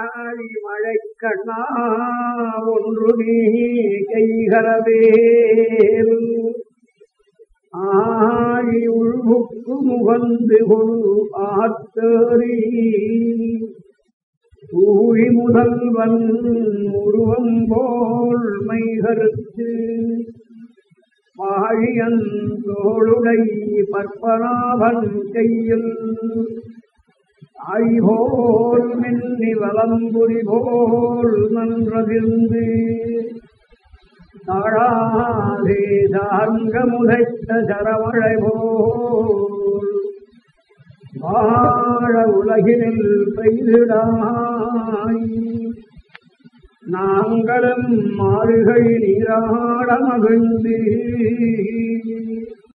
ஆழி மழைக்கண்ணா ஒன்று நீ கைகரவேல் ஆழி உள்புக்கு முகந்து கொள் ஆத்தேறி. ஊழி முதல்வன் உருவம் போல் மைகருத்து. வாழியன் தோளுடை பற்பனாபன் கையில் ஆய்போல் மின்னி வலம்புரி போல் நன்றதிர்ந்து தாழாதே தாங்க முதைத்த சரமழை போல் வாழ உலகினில் பெய்திடாய் நாங்களும் மாறுகை நீராட மகிழ்ந்தீர்.